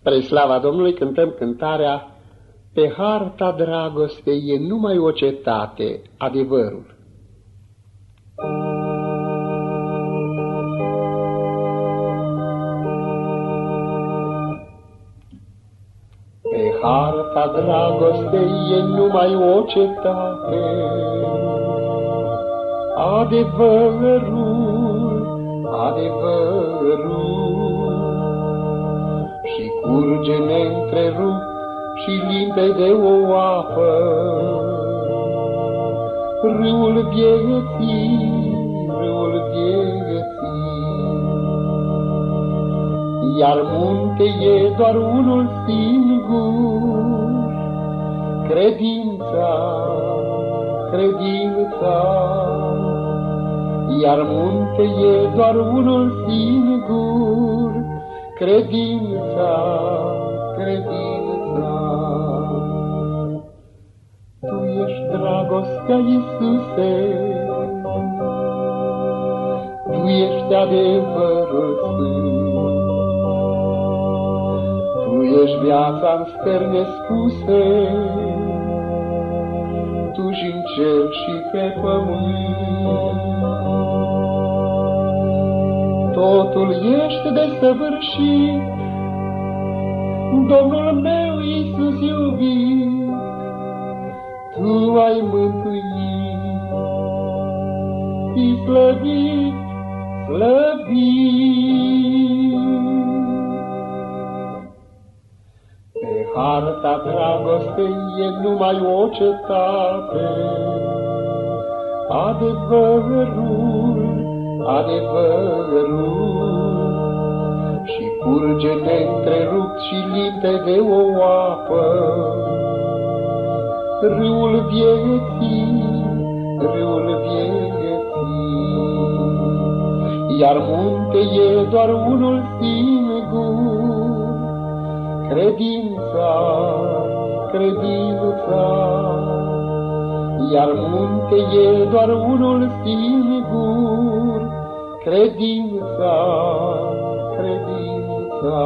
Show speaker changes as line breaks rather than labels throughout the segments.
Spre slava Domnului cântăm cântarea Pe harta dragostei e numai o cetate, adevărul. Pe harta dragostei e numai o cetate, adevărul, adevărul curge neîntrerupt și limpede o apă. Râul vieții, râul vieții, iar munte e doar unul singur, credința, credința, iar munte e doar unul singur, credința, credința. Tu ești dragostea, Iisuse, Tu ești adevărul sfânt, Tu ești viața-n stări nespuse, Tu și în cer și pe pământ totul ești de săvârșit. Domnul meu, Iisus iubit, Tu ai mântuit, fi slăvit, slăvit. Pe harta dragostei e numai o cetate, adevărul adevărul și curge neîntrerupt și de o apă. Râul vieții, râul vieții, iar munte e doar unul singur, credința, credința, iar munte e doar unul singur, credința, credința.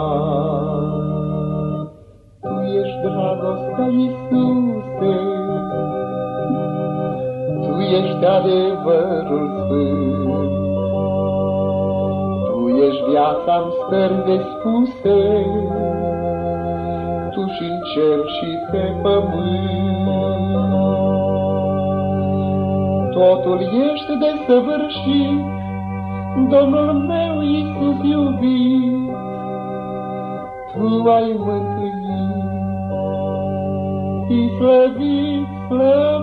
Tu ești dragostea, Iisuse, Tu ești adevărul sfânt, Tu ești viața-mi stări de spuse, Tu și-n cer și pe pământ. Totul ești de săvârșit, Domnul meu Iisus iubit, Tu ai mântuit, fi slăvit, slăvit.